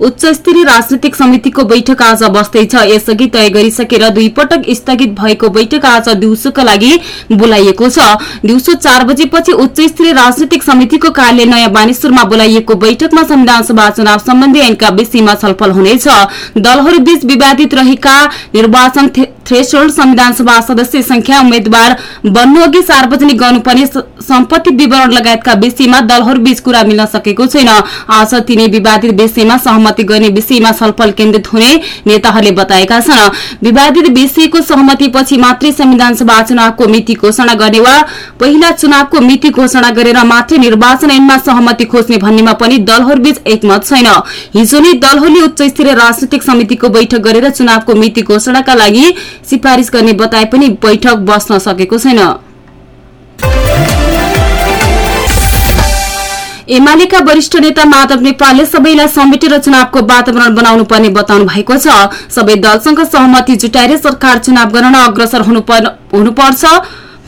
उच्च स्तरीय राजनैतिक समितिको बैठक आज बस्दैछ। यसअघि तय गरिसकेर दुई पटक स्थगित भएको बैठक आज दिउँसोका लागि बोलाइएको छ। दिउँसो चार बजेपछि उच्च स्तरीय राजनैतिक समितिको कार्य नयाँ बानेश्वरमा बोलाइएको बैठकमा संविधान सभा चुनाव सम्बन्धी ऐनका विषयमा छलफल हुनेछ। दलहरूबीच विवादित रहेका निर्वाचन थ्रेसोल्ड संविधान सभा सदस्य संख्या उम्मेद्वार बन्नु अघि सार्वजनिक गर्नुपर्ने सम्पत्ति विवरण लगायतका विषयमा दलहरूबीच कुरा मिल्न सकेको छैन। आज तिनै विवादित विषयमा सहमति गर्ने विषयमा छलफल केन्द्रित हुने नेताहरूले बताएका छन्। विवादित विषयको सहमतिपछि मात्रै संविधान सभा चुनावको मिति घोषणा गर्ने वा पहिला चुनावको मिति घोषणा गरेर मात्रै निर्वाचन ऐनमा सहमति खोज्ने भन्नेमा पनि दलहरूबीच एकमत छैन। हिजो नै दलहरूले उच्च स्तरीय राजनैतिक समितिको बैठक गरेर चुनावको मिति घोषणाका लागि सिफारिश गर्ने बताए पनि बैठक बस्न सकेको छैन। एमालेका वरिष्ठ नेता माधव नेपालले सबैलाई समेटेर चुनावको वातावरण बनाउनु पर्ने बताउनु भएको छ। सबै दलसँग सहमति जुटाएर सरकार चुनाव गर्न अग्रसर हुनुपर्छ।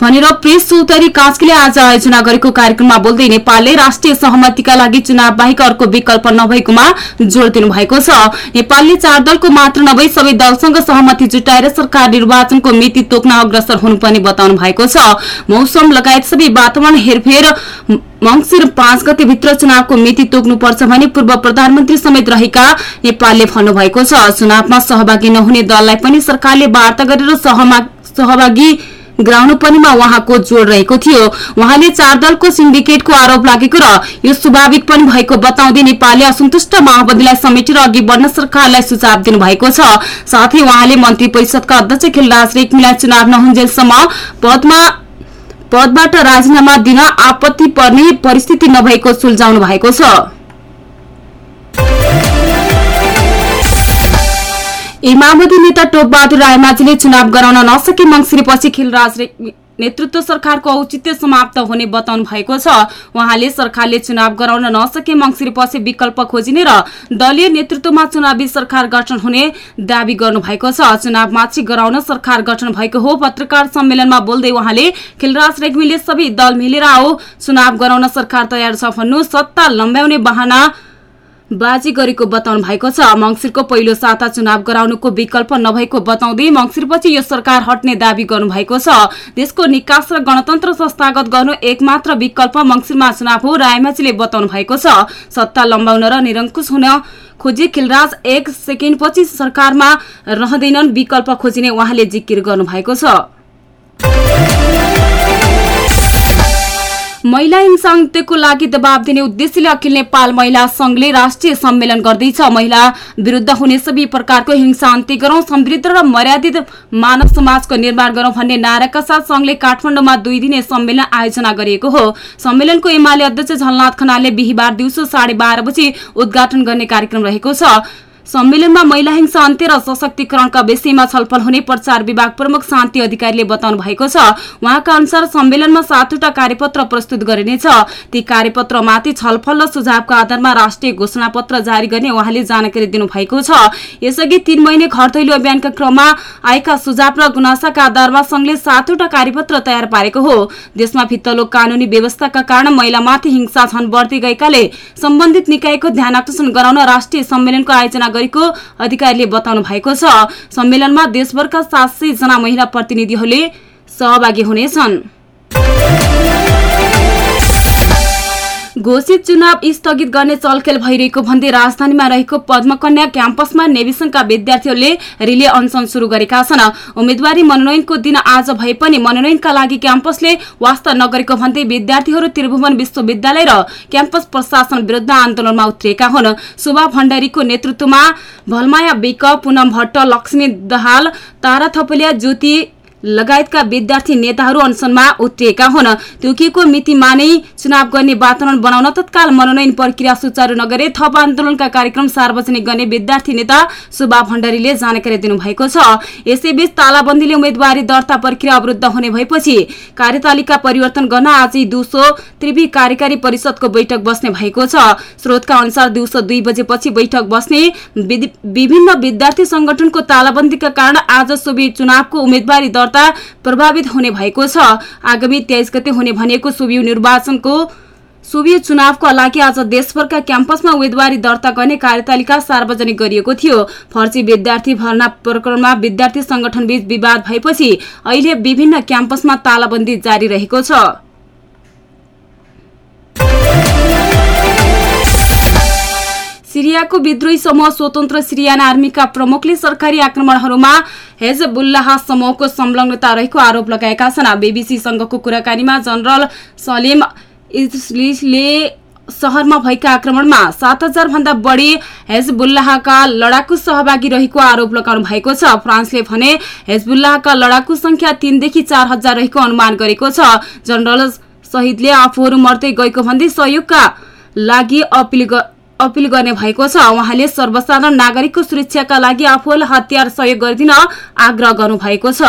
भनेर प्रेस चौधरी कास्कीले आज आयोजना गरेको कार्यक्रममा बोल्दै नेपालले राष्ट्रिय सहमतिका लागि चुनाव बाहेक अर्को विकल्प नभएकोमा जोड़ दिनु भएको छ। नेपालले चार दलको मात्र नभई सबै दलसँग सहमति जुटाएर सरकार निर्वाचनको मिति तोक्न अग्रसर हुनुपर्ने बताउनु भएको छ। मौसम लगायत सबै वातावरण हेरफेर मंगिर पाँच गते भित्र चुनावको मिति तोक्नुपर्छ भने पूर्व प्रधानमन्त्री समेत रहेका नेपालले भन्नुभएको छ। चुनावमा सहभागी नहुने दललाई पनि सरकारले वार्ता गरेर सहभागी गराउनु पर्नेमा उहाँको जोड़ रहेको थियो। उहाँले चार दलको सिन्डिकेटको आरोप लागेको र यो स्वाभाविक पनि भएको बताउँदै नेपालले असन्तुष्ट माओवादीलाई समेटेर अघि बढ्न सरकारलाई सुझाव दिनुभएको छ। साथै उहाँले मन्त्री परिषदका अध्यक्ष खिलराज रेग्मीलाई चुनाव नहुन्जेलसम्म पदमा पदबाट राजीनामा दिन आपत्ति पर्ने परिस्थिति नभएको सुल्झाउनु भएको छ। माओवादी नेता टोपबहादुर रायमाझीले चुनाव गराउन नसके मङ्सिरेपछि खिलराज नेतृत्व सरकारको औचित्य समाप्त हुने बताउनु भएको छ। उहाँले सरकारले चुनाव गराउन नसके मङ्सिरेपछि विकल्प खोजिने र दलीय नेतृत्वमा चुनावी सरकार गठन हुने दावी गर्नु भएको छ। चुनाव माथि गराउन सरकार गठन भएको हो। पत्रकार सम्मेलनमा बोल्दै उहाँले खिलराज रेग्मीले सबै दल मिलेर आओ चुनाव गराउन सरकार तयार छ भन्नु सत्ता लम्ब्याउने बहाना बाजी गरेको बताउनु भएको छ। मंगिरको पहिलो साता चुनाव गराउनुको विकल्प नभएको बताउँदै मंगिरपछि यो सरकार हट्ने दावी गर्नुभएको छ। देशको निकास र गणतन्त्र संस्थागत गर्नु एकमात्र विकल्प मंगिरमा चुनाव हो रायमाझीले बताउनु भएको छ। सत्ता लम्बाउन र निरङ्कुश हुन खोजे खिलराज एक सेकेन्डपछि सरकारमा रहँदैनन् विकल्प खोजिने उहाँले जिकिर गर्नुभएको छ। महिला हिंसा अन्त्यको लागि दबाव दिने उद्देश्यले अखिल नेपाल महिला संघले राष्ट्रिय सम्मेलन गर्दैछ। महिला विरूद्ध हुने सबै प्रकारको हिंसा अन्त्य गरौं समृद्ध र मर्यादित मानव समाजको निर्माण गरौं भन्ने नाराका साथ संघले काठमाडौँमा दुई दिने सम्मेलन आयोजना गरिएको हो। सम्मेलनको एमाले अध्यक्ष झलनाथ खनालले बिहिबार दिउँसो साढे बाह्र बजी उद्घाटन गर्ने कार्यक्रम रहेको छ। सम्मेलनमा महिला हिंसा अन्त्य र सशक्तिकरणका विषयमा छलफल हुने प्रचार विभाग प्रमुख शान्ति अधिकारीले बताउनु भएको छ। उहाँका अनुसार सम्मेलनमा सातवटा कार्यपत्र प्रस्तुत गरिनेछ। ती कार्यपत्रमाथि छलफल र सुझावको आधारमा राष्ट्रिय घोषणा पत्र जारी गर्ने उहाँले जानकारी दिनुभएको छ। यसअघि तीन महिने घर अभियानका क्रममा आएका सुझाव र गुनासाका आधारमा संघले सातवटा कार्यपत्र तयार पारेको हो। देशमा भित्तलो कानूनी व्यवस्थाका कारण महिलामाथि हिंसा झन बढ्दै गएकाले सम्बन्धित निकायको ध्यान आकर्षण गराउन राष्ट्रिय सम्मेलनको आयोजना गरेको अधिकारीले बताउनु भएको छ। सम्मेलनमा देशभरका सात जना महिला प्रतिनिधिहरूले सहभागी हुनेछन्। घोषित चुनाव स्थगित गर्ने चलखेल भइरहेको भन्दै राजधानीमा रहेको पद्मकन्या क्याम्पसमा नेविसनका विद्यार्थीहरूले रिले अनसन शुरू गरेका छन्। उम्मेद्वारी मनोनयनको दिन आज भए पनि मनोनयनका लागि क्याम्पसले वास्ता नगरेको भन्दै विद्यार्थीहरू त्रिभुवन विश्वविद्यालय र क्याम्पस प्रशासन विरूद्ध आन्दोलनमा उत्रिएका हुन्। शोभा भण्डारीको नेतृत्वमा भलमाया विक पुनम भट्ट लक्ष्मी दहाल तारा थपलिया ज्योति लगायतका विद्यार्थी नेताहरू अनसनमा उत्रिएका हुन्। तोकिएको मितिमा नै चुनाव गर्ने वातावरण बनाउन तत्काल मनोनयन प्रक्रिया सुचारू नगरे थप आन्दोलनका कार्यक्रम सार्वजनिक गर्ने विद्यार्थी नेता सुभा भण्डारीले जानकारी दिनुभएको छ। यसैबीच तालाबन्दीले उम्मेद्वारी दर्ता प्रक्रिया अवरुद्ध हुने भएपछि कार्यतालिका परिवर्तन गर्न आजै दिउँसो त्रिवी कार्यकारी परिषदको बैठक बस्ने भएको छ। स्रोतका अनुसार दिउँसो दुई बजेपछि बैठक बस्ने विभिन्न विद्यार्थी संगठनको तालाबन्दीका कारण आज सोभि चुनावको उम्मेद्वारी दर्ता प्रभावित हुने भएको छ। आगामी तेइस गते हुने भनेको सोभि निर्वाचनको सोभि चुनावको लागि आज देशभरका क्याम्पसमा उम्मेद्वारी दर्ता गर्ने कार्यतालिका सार्वजनिक गरिएको थियो। फर्जी विद्यार्थी भर्ना प्रकरणमा विद्यार्थी संगठनबीच विवाद भएपछि अहिले विभिन्न क्याम्पसमा तालाबन्दी जारी रहेको छ। सिरियाको विद्रोही समूह स्वतन्त्र सिरियाना आर्मीका प्रमुखले सरकारी आक्रमणहरूमा हेजबुल्लाह समूहको संलग्नता रहेको आरोप लगाएका छन्। बीबीसीसँगको कुराकानीमा जनरल सलिम इस्लिसले शहरमा भएका आक्रमणमा सात हजार भन्दा बढी हेजबुल्लाहका लडाकु सहभागी रहेको आरोप लगाउनु भएको छ। फ्रान्सले भने हेजबुल्लाहका लडाकु संख्या तीनदेखि चार हजार रहेको अनुमान गरेको छ। जनरल शहीदले आफूहरू मर्दै गएको भन्दै सहयोगका लागि अपिल अपिल गर्ने भएको छ। उहाँले सर्वसाधारण नागरिकको सुरक्षाका लागि आफूलाई हतियार सहयोग गरिदिन आग्रह गर्नु भएको छ।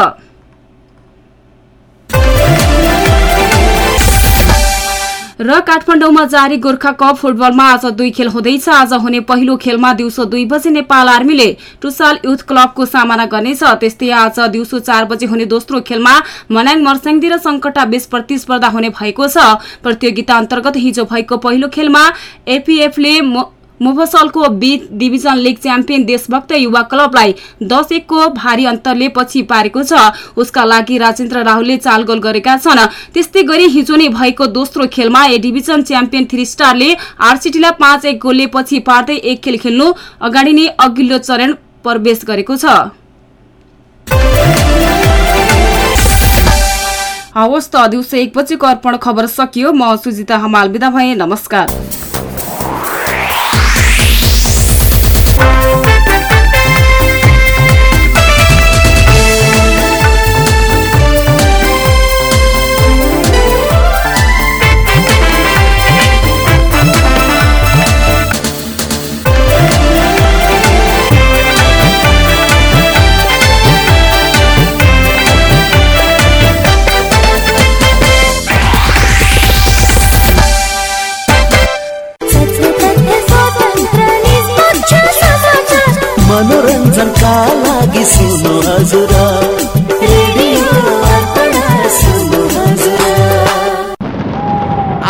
र काठमाडौँमा जारी गोर्खा कप फुटबलमा आज दुई खेल हुँदैछ। आज हुने पहिलो खेलमा दिउँसो दुई बजे नेपाल आर्मीले टुसाल युथ क्लबको सामना गर्नेछ। त्यस्तै आज दिउँसो चार बजे हुने दोस्रो खेलमा मनाङ मर्स्याङदी र संकटा बीच प्रतिस्पर्धा हुने भएको छ। प्रतियोगिता अन्तर्गत हिजो भएको पहिलो खेलमा एपीएफले मुफसलको B division league champion Deshbhakta Yuva क्लबलाई दस एकको भारी अन्तरले पछि पारेको छ। उसका लागि राजेन्द्र राहुलले चाल गोल गरेका छन्। त्यस्तै गरी हिजो नै भएको दोस्रो खेलमा ए डिभिजन च्याम्पियन थ्री स्टारले आरसिटीलाई पाँच एक गोलले पछि पार्दै एक खेल खेल्नु अगाडि नै अघिल्लो चरण प्रवेश गरेको छ। हवस् त दिउँसो एक बजेको अर्पण खबर सकियो। म सुजिता हमाल बिदा भए। नमस्कार। सुन्नु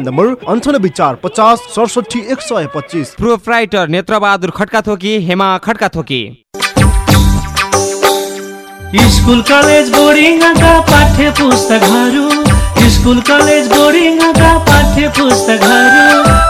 मोबाइल नम्बर अन्ठानब्बे चार पचास सडसठी एक सय पच्चिस। Proprietor Netrabahadur Khadka Thoki Hema Khadka Thoki school college बोर्डिङका पाठ्य पुस्तकहरू स्कुल कलेज बोर्डिङका पाठ्य पुस्तकहरू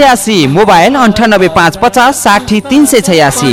छयासी मोबाइल अन्ठानब्बे पाँच पचास साठी तिन सय छयासी।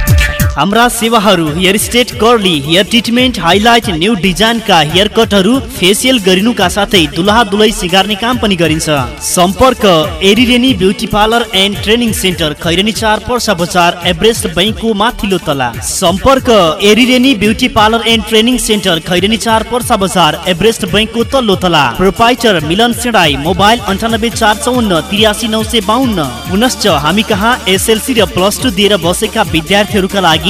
हाम्रा सेवाहरू hair straight curly hair treatment highlight new डिजाइनका hair कटहरू फेसियल गरिनुका साथै दुलहा दुलै सिगार्ने काम पनि गरिन्छ। सम्पर्क एरिरेनी beauty parlour and training centre Khairani चार पर्सा बजार एभरेस्ट बैङ्कको माथिल्लो तला। सम्पर्क एरिरेनी beauty parlour and training centre Khairani चार पर्सा बजार एभरेस्ट बैङ्कको तल्लो तला। प्रोपाइटर मिलन सेडाई मोबाइल अन्ठानब्बे चार चौन्न त्रियासी नौ सय बाहन्न पुनश्च हामी कहाँ एसएलसी र प्लस टू दिएर बसेका विद्यार्थीहरूका लागि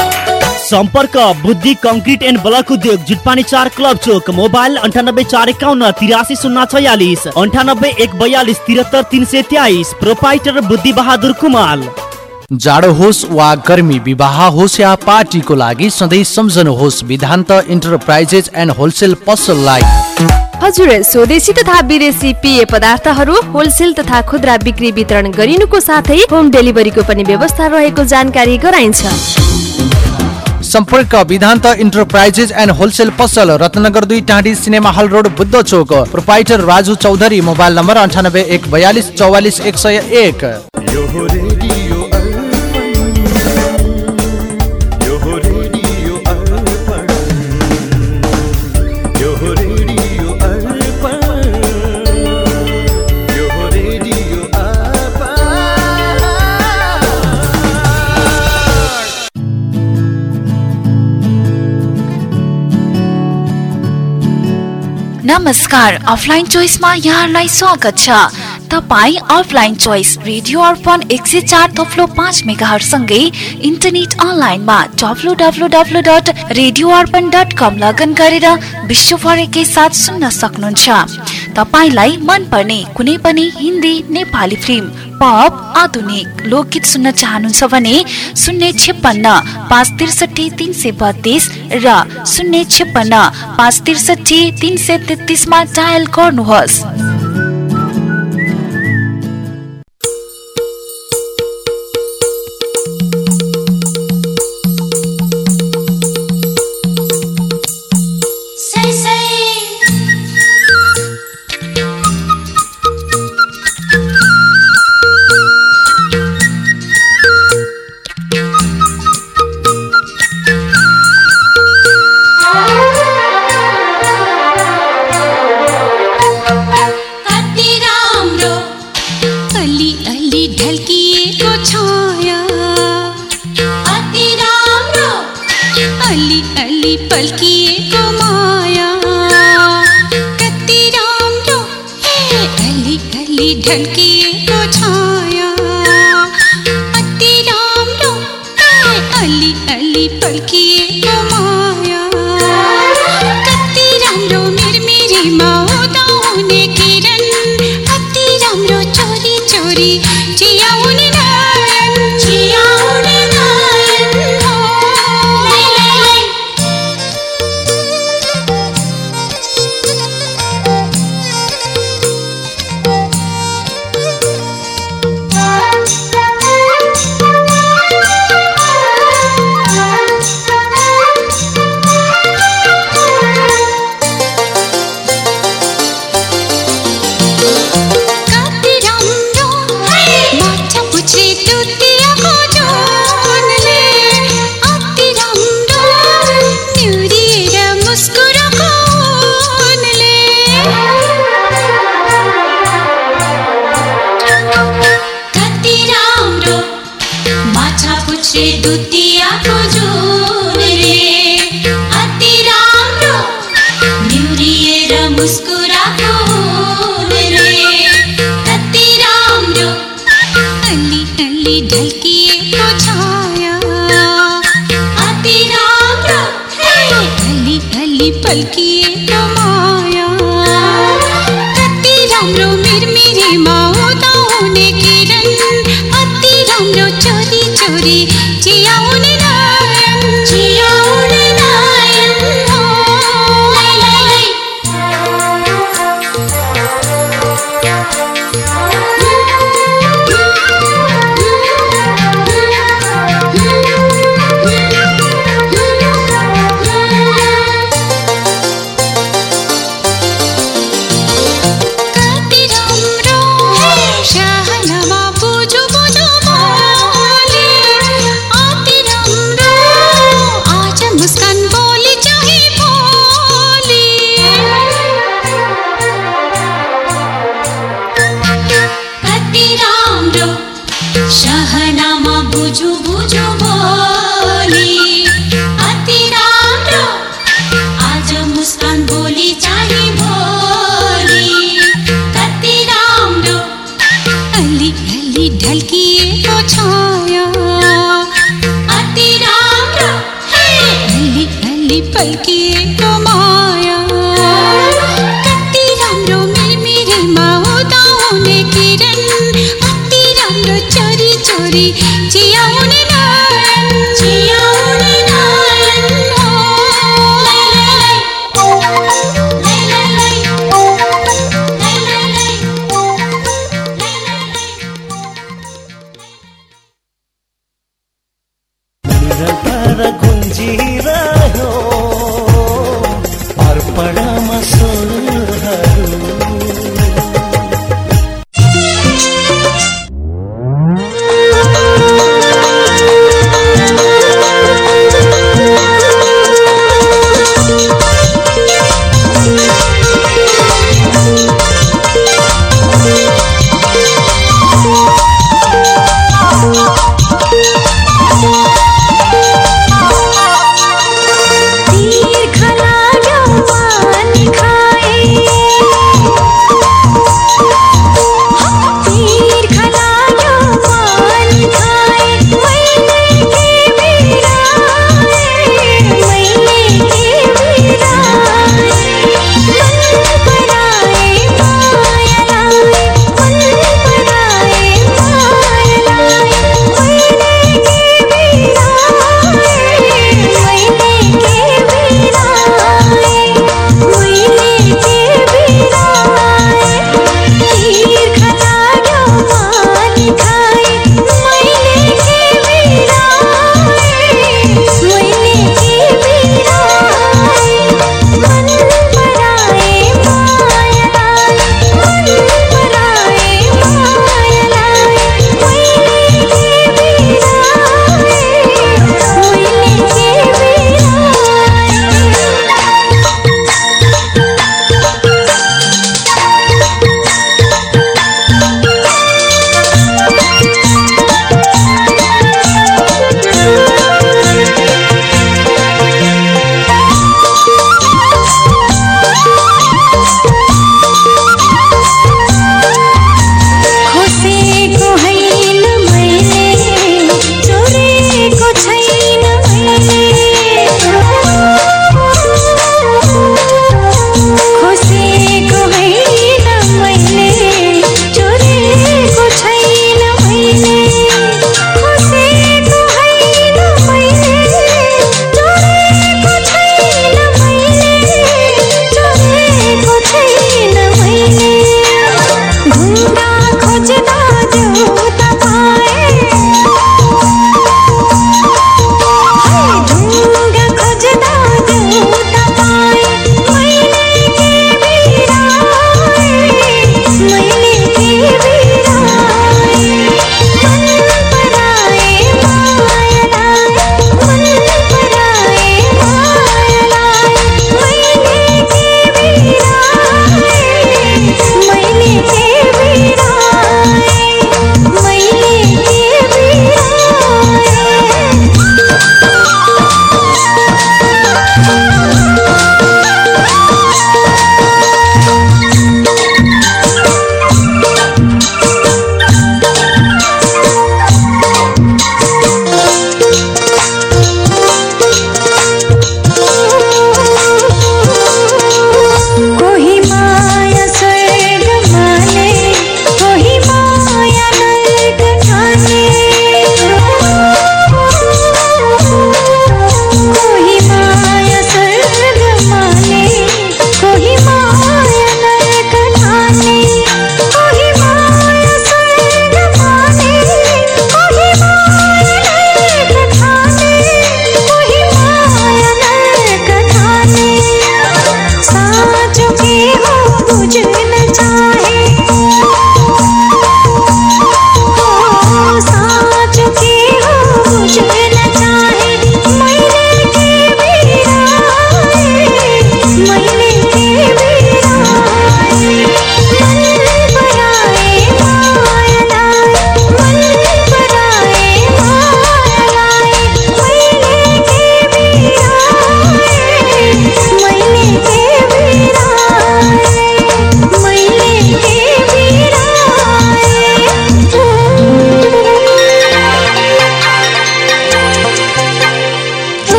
सम्पर्क बुद्धि कङ्क्रिट एन्ड ब्लक उद्योग जुटपानी चार क्लब चोक मोबाइल अन्ठानब्बे चार एकाउन्न तिरासी शून्य छयालिस अन्ठानब्बे एक बयालिस तिहत्तर तिन सय तेइस प्रोपाइटर बुद्धि बहादुर कुमाल। जाडो होस् वा गर्मी विवाह होस् या पार्टीको लागि सधैँ सम्झनुहोस् विधान्त इन्टरप्राइजेस एन्ड होलसेल पसललाई हजुर स्वदेशी तथा विदेशी पेय पदार्थहरू होलसेल तथा खुद्रा बिक्री वितरण गरिनुको साथै होम डेलिभरीको पनि व्यवस्था रहेको जानकारी गराइन्छ। सम्पर्क विधान्त इन्टरप्राइजेस एन्ड होलसेल पसल रत्नगर दुई टाँडी cinema hall road Buddha Chowk. Proprietor Raju Chaudhary mobile number अन्ठानब्बे एक बयालिस चौवालिस एक सय एक। नमस्कार अफलाइन चोइसमा यहाँहरूलाई स्वागत छ। तपाईँ अफलाइन चोइस रेडियो अर्पण एक सय चार थप्लो पाँच मेगाहरूसँगै इन्टरनेट अनलाइनमा W W W dot radio Arpan dot com login गरेर विश्वभरकै साथ सुन्न सक्नुहुन्छ। तपाईँलाई मनपर्ने कुनै पनि हिन्दी नेपाली फिल्म पप आधुनिक लोकगीत सुन्न चाहनुहुन्छ भने शून्य छेपन्न पाँच त्रिसठी तिन सय बत्तिस र शून्य छेपन्न पाँच त्रिसठी तिन सय तेत्तिसमा डायल गर्नुहोस्। चोरी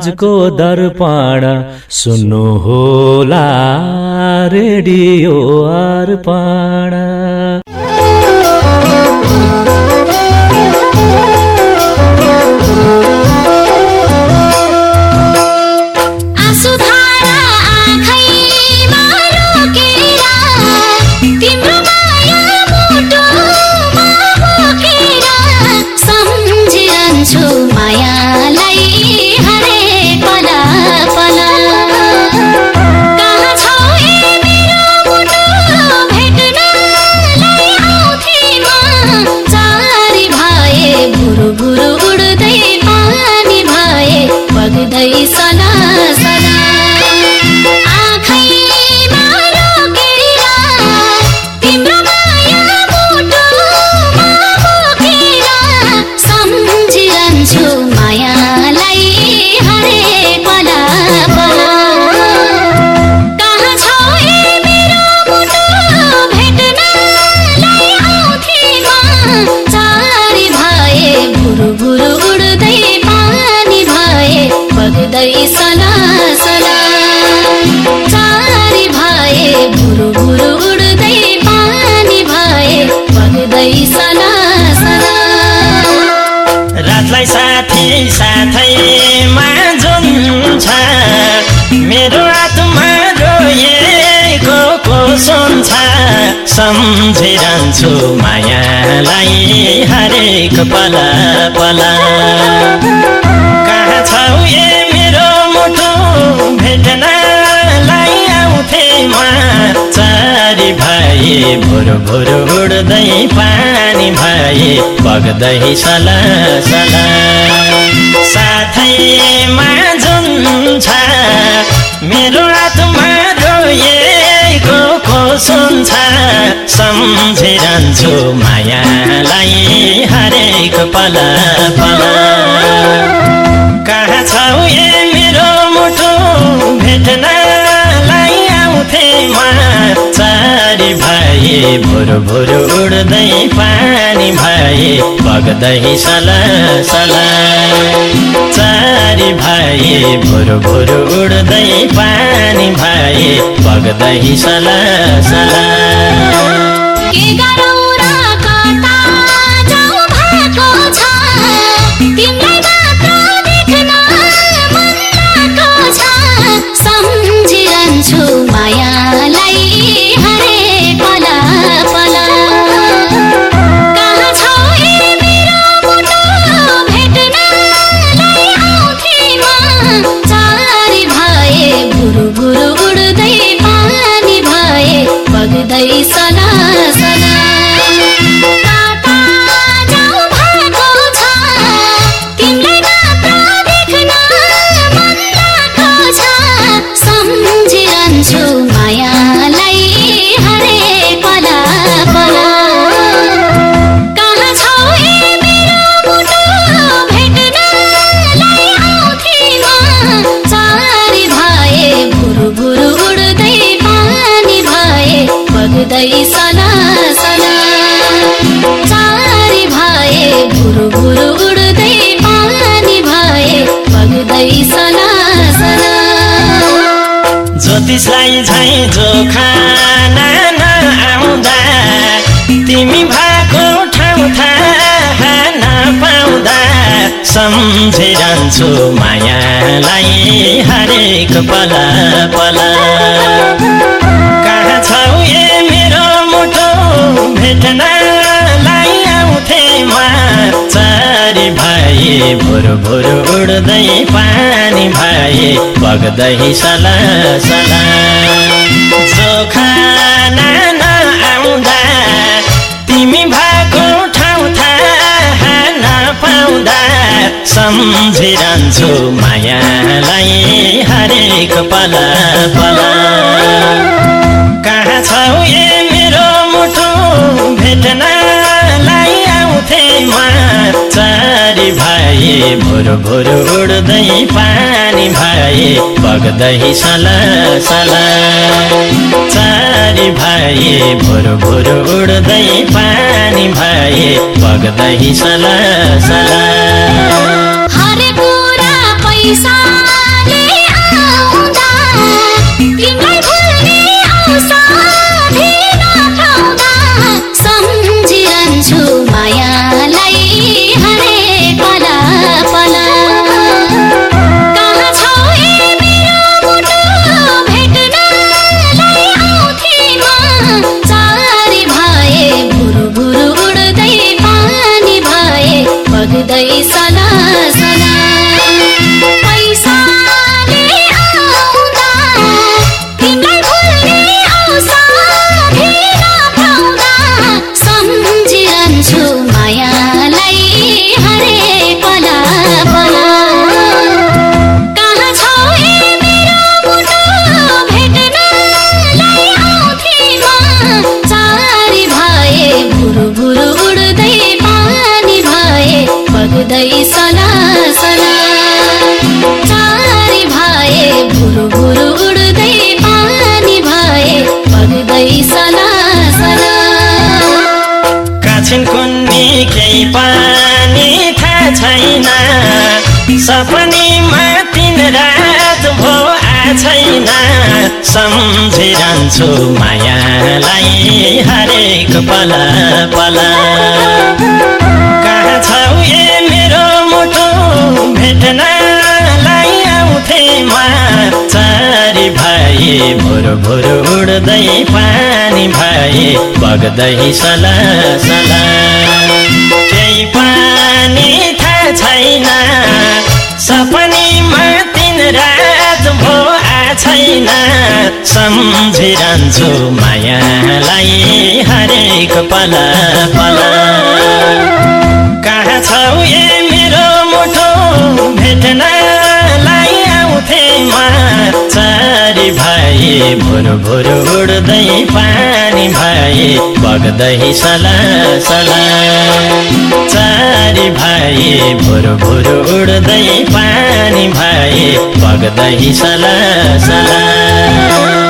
समाजको दर्पण सुन्नु होला रेडियो अर्पण। सम्झिरहन्छु मायालाई हरेक पल पल। कहाँ छौ ए मेरो मुटु? भेट्नलाई आउँथे म चारी भए भुरु भुरु उड्दै पानी भए बग्दै सला सला। साथैमा जुन छ मेरो आत्मा सम्झिरहन्छु मायालाई हरेक पल पल। कहाँ छौ ए मेरो मुटु भेट्नलाई आउँथे म? भए भुरु भुरु उड्दै पानी भए बग्दै सला सला। चारी भए भुरु भुरु उड्दै पानी भए बग्दै सला सला। बग्दै सला सला चारी भए भुरु भुरु उड्दै पानी भए बग्दै सला सला ज्योतिषलाई झै जोखा आउँदा तिमी भएको ठाउँ थाहा नपाउँदा। सम्झिरहन्छु मायालाई हरेक पल पल। भेट्नलाई आउँथे म चारी भए भुरु भुरु उड्दै पानी भए बग्दै सला सला। जोखा आउँदा तिमी भएको ठाउँ थाहा नपाउँदा सम्झिरहन्छु मायालाई हरेक पल पल। कहाँ छौ ए भेट्नलाई आउँथे म चारी भए भुरु भुरु उड्दै पानी भए बग्दै सला सला। चारी भए भुरु भुरु उड्दै पानी भए बग्दै सला सला। हरेक कुरा पैसाले बग्दै काछिन कुन्नी केही पानी थाहा छैन। सपनीमा तिन रात भो छैन। सम्झिरहन्छु मायालाई हरेक पल पल। कहाँ छौ ए मेरो मुटु? भेट्नलाई आउँथे चारी भए भुरु भुरु उड्दै पानी भए बग्दै सला सला। केही पानी थाहा छैन सपनीमा तिन रात भो छैन। सम्झिरहन्छु मायालाई हरेक पल पल। कहाँ छौ ए मेरो मुठो भेट्नलाई आउँथे म चारी भए भुरु भुरु उड्दै पानी भए बग्दै सला सला। चारी भए भुरु भुरु उड्दै पानी भए बग्दै सला सला।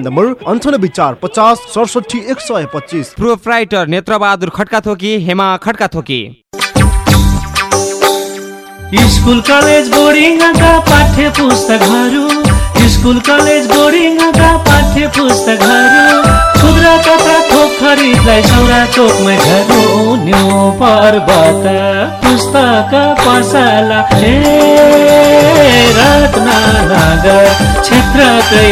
नम्बर अन्ठानब्बे चार पचास सडसठी एक सय पच्चिस। Proprietor Netrabahadur Khadka Thoki Hema Khadka Thoki school college बोर्डिङका पाठ्य पुस्तकहरू स्कुल कलेज बोर्डिङका पाठ्य पुस्तकहरू खुद्रा तथा थोक खरिदलाई सौरा चोकमै झर्नु न्यु पर्वत। पुस्तक पसला रत्नगर क्षेत्रकै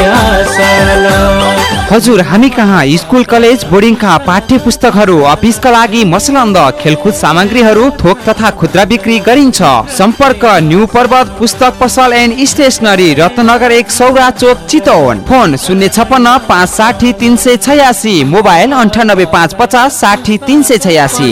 हजुर हामी कहाँ? स्कुल कलेज बोर्डिङका पाठ्य पुस्तकहरू अफिसका लागि मसलन्द खेलकुद सामग्रीहरू थोक तथा खुद्रा बिक्री गरिन्छ। सम्पर्क न्यू पर्वत पुस्तक पसल एन्ड स्टेसनरी रत्नगर एक सौरा चोक चितवन। फोन शून्य छपन्न पाँच साठी तिन सय छयासी मोबाइल अन्ठानब्बे पाँच पचास साठी तिन सय छयासी।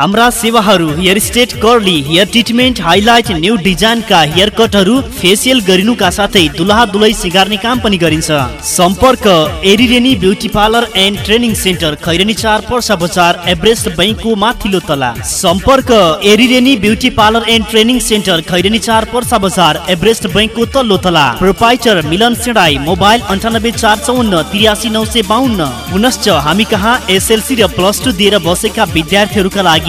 हाम्रा सेवाहरू hair straight curly hair treatment highlight new डिजाइनका hair कटहरू फेसियल गरिनुका साथै दुलहा दुलै सिगार्ने काम पनि गरिन्छ। सम्पर्क एरिरेनी beauty parlour and training centre Khairani चार पर्सा बजार एभरेस्ट बैङ्कको माथिल्लो तला। सम्पर्क एरिरेनी beauty parlour and training centre Khairani चार पर्सा बजार एभरेस्ट बैङ्कको तल्लो तला। प्रोपाइटर मिलन सेडाई मोबाइल अन्ठानब्बे चार चौन्न त्रियासी नौ सय बाहन्न पुनश्च हामी कहाँ एसएलसी र प्लस टू दिएर बसेका विद्यार्थीहरूका लागि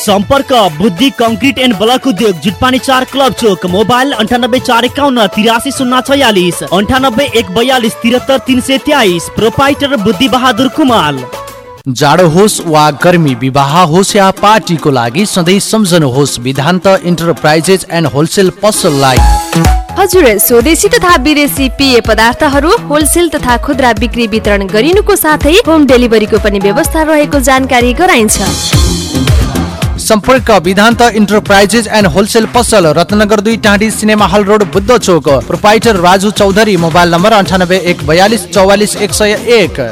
सम्पर्क बुद्धि कङ्क्रिट एन्ड ब्लक उद्योग जुटपानी चार क्लब चोक मोबाइल अन्ठानब्बे चार एकाउन्न तिरासी शून्य छयालिस अन्ठानब्बे एक बयालिस तिहत्तर तिन सय तेइस प्रोपाइटर बुद्धि बहादुर कुमाल। जाडो होस् वा गर्मी विवाह होस् या पार्टीको लागि सधैँ सम्झनुहोस् विधान्त इन्टरप्राइजेस एन्ड होलसेल पसललाई हजुर स्वदेशी तथा विदेशी पेय पदार्थहरू होलसेल तथा खुद्रा बिक्री वितरण गरिनुको साथै होम डेलिभरीको पनि व्यवस्था रहेको जानकारी गराइन्छ। सम्पर्क विधान्त इन्टरप्राइजेस एन्ड होलसेल पसल रत्नगर दुई टाँडी cinema hall road Buddha Chowk. Proprietor Raju Chaudhary mobile number अन्ठानब्बे एक बयालिस चौवालिस एक सय एक।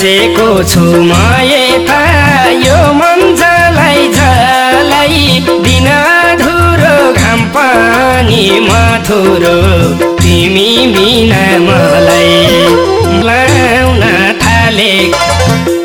बसेको छु म यता। यो मन जलाई जलाई दिन धुरो घाम पानी मधुरो तिमी बिना मलाई लाउन थालेको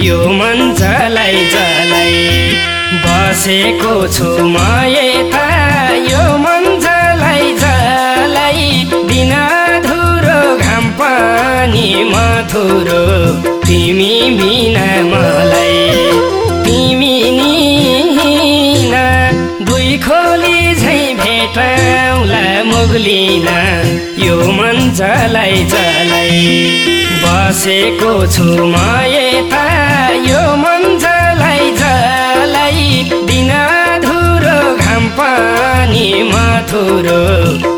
यो मन जलाई जलाई बसेको छु म यता। यो मन जलाई जलाई दिन धुरो घाम पानी मधुरो। तिमी बिना मलाई मोगलिन यो मन जलाई जलाई। बसेको छु म यता यो मन जलाई जलाई। दिन धुरो घाम पानी मथुरो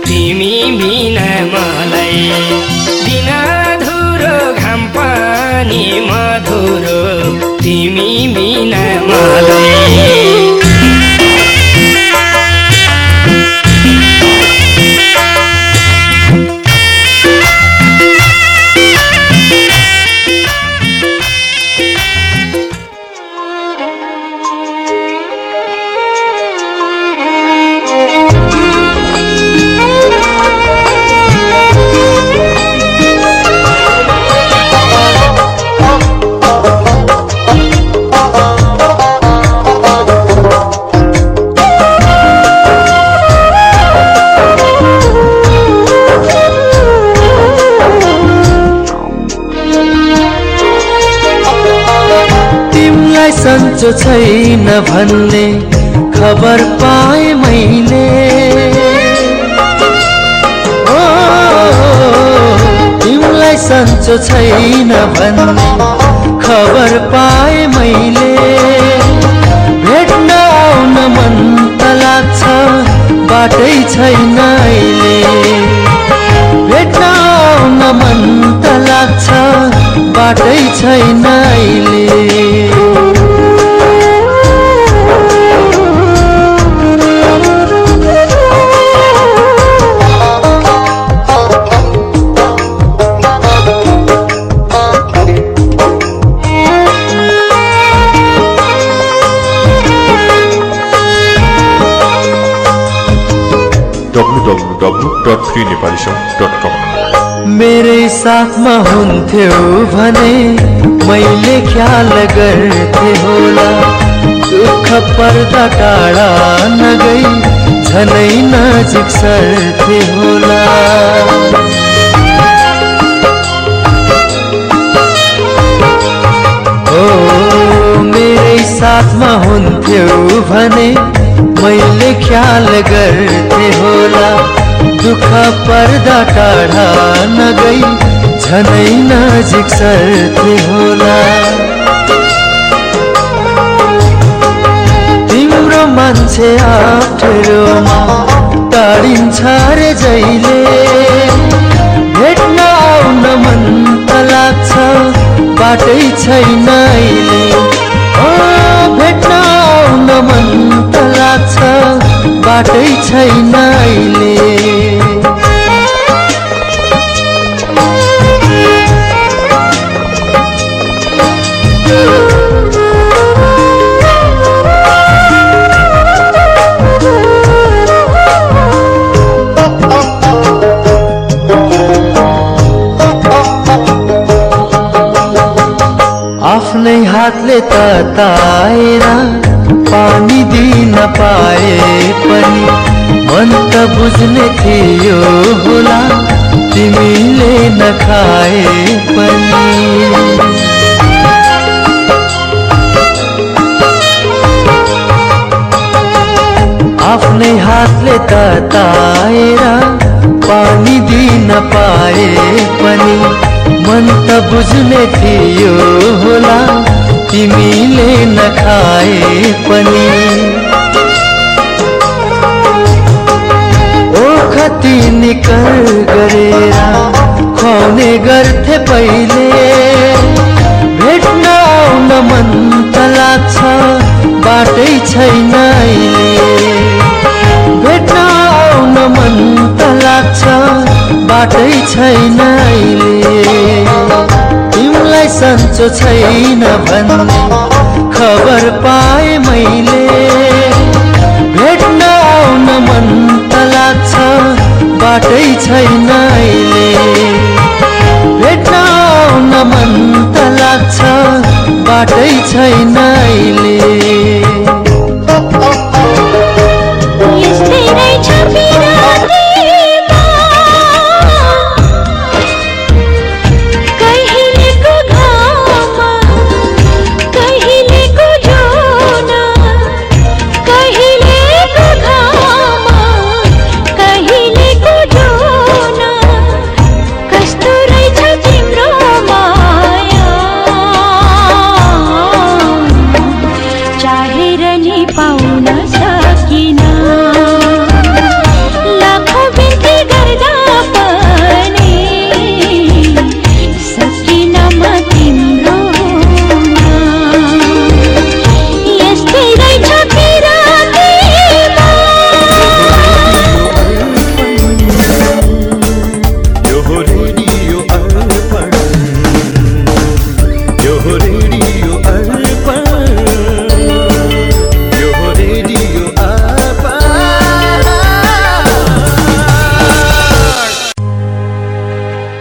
तिमी बिना मलाई। दिन धुरो घाम पानी मधुरो तिमी बिना मलाई। छैन भन्ने खबर पाएँ मैले। तिमीलाई सन्चो छैन भन्ने खबर पाएँ मैले। भेट्न आउन मन त लाग्छ बाटै छैन अहिले। भेट्न आउन मन त लाग्छ बाटै छैन अहिले। www.freenepalisong.com मेरै साथमा हुन्थ्यो भने मैले ख्याल गर्थे होला? दुःख पर्दा टाढा नगई झनै नजिक सर्थे होला। ओ मेरै साथमा हुन्थ्यो भने मैले ख्याल गर्थे होला? दुःख पर्दा टाढा नगई झनै नजिक सर्थे होला। तिम्रो मान्छे अप्ठ्यारोमा टाढिन्छ रे जहिले। भेट्न आउन मन त लाग्छ बाटै छैन भेट्न आउन मन त लाग्छ बाटै छैन अहिले। हातले तताएर पानी दिन पाए पनि। मन त बुझ्ने थियो होला तिमीले नखाए पनि। आफ्नै हातले तताएर पानी दिन पाए पनि। मन त बुझ्ने थियो होला तिमीले नखाए पनि। ओखती निकल गरेर खुवाउने गर्थे पहिले। भेट्न आउन मन त लाग्छ बाटै छैन भेट्न आउन मन त लाग्छ बाटै छैन तिमीलाई सन्चो छैन भन्ने खबर पाएँ मैले। भेट्न आउन मन त लाग्छ बाटै छैन अहिले। भेट्न आउन मन त लाग्छ बाटै छैन अहिले।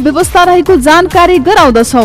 व्यवस्था रहेको जानकारी गराउँदछौ।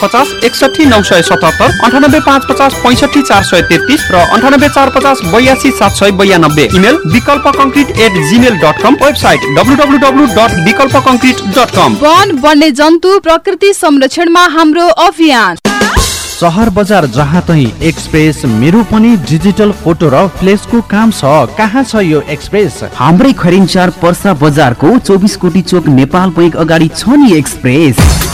पचास एकसठी नौ सय सतहत्तर अन्ठानब्बे पाँच पचास पैँसठी चार सय तेत्तिस र अन्ठानब्बे चार पचास बयासी सात सय बयानब्बे। Email Bikalpa concrete at Gmail dot com website W W W dot Bikalpa concrete dot com वन वन्य जन्तु प्रकृति संरक्षणमा हाम्रो अभियान। सहर बजार जहाँ तही एक्सप्रेस मेरो पनि डिजिटल फोटो र फ्लेसको काम छ कहाँ छ यो एक्सप्रेस हाम्रै खरिन्चार पर्सा बजारको चौबिस कोटी चोक नेपाल बैङ्क अगाडि छ नि एक्सप्रेस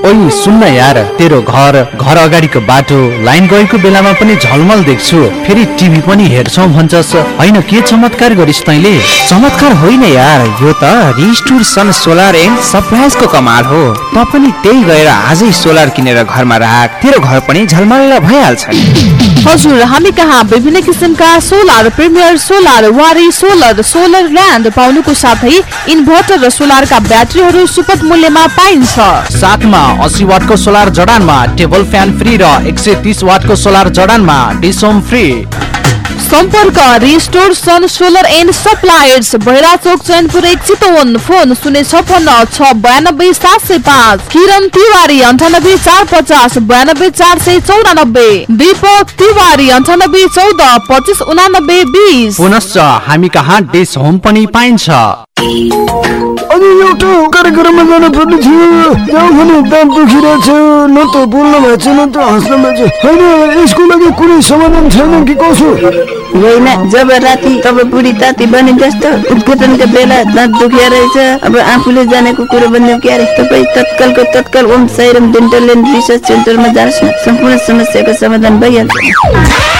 ओइ सुन्न यार तेरो घर घर अगाडिको बाटो। लाइन गएको बेलामा पनि झलमल देख्छु। फेरि टिभी पनि हेर्छौ भन्छस्। होइन के चमत्कार गरिस् तैँले? चमत्कार होइन यार यो त रिस्टुर सन सोलर एन्ड सप्लाइजको कमाल हो। त पनि त्यही गएर आजै सोलर किनेर घरमा राख। तेरो घर पनि झलमल्ल भइहाल्छ हजुर हामी कहाँ विभिन्न किसिमका solar premier solar Waaree solar solar land पाउनुको साथै इन्भर्टर र सोलरका ब्याट्रीहरू सुपथ मूल्यमा पाइन्छ। साथमा अस्सी वाटको सोलर जडानमा टेबल फ्यान फ्री र एक सय तिस वाटको सोलर जडानमा डिसोम फ्री। सम्पर्क restore sun solar and suppliers Bhaira Chowk Chainpur एक चितवन फोन शून्य छपन्न छ बयानब्बे सात सय पाँच। किरण तिवारी अन्ठानब्बे चार पचास बयानब्बे चार सय चौरानब्बे। दीपक तिवारी अन्ठानब्बे चौध पच्चिस उनानब्बे बिस। पुनश्च हामी कहाँ डिस होम पनि पाइन्छ। होइन जब राति तब बुढी ताती बने जस्तो उद्घाटनका बेला दाँत दुखिया रहेछ। अब आफूले जानेको कुरो बनियो क्या तपाईँ तत्कालको तत्काल Om Sairam dental and research सेन्टरमा जानुहोस् न। सम्पूर्ण समस्याको समाधान भइहाल्छ।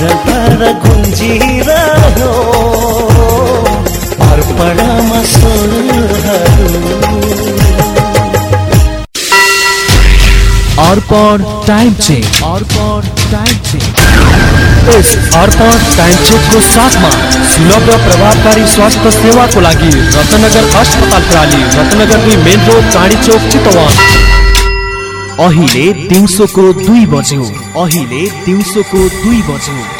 निरन्तर गुन्जिरह्यो अर्पणमा Arpan time check Arpan time check यस अर्पण टाइम चेकको साथमा सुलभ र प्रभावकारी स्वास्थ्य सेवाको लागि रत्नगर अस्पताल प्रणाली रत्नगर दुई मेन रोड चाँडी चोक, चितवन। अहिले दिउँसोको दुई बज्यो। अहिले दिउँसोको दुई बज्यो।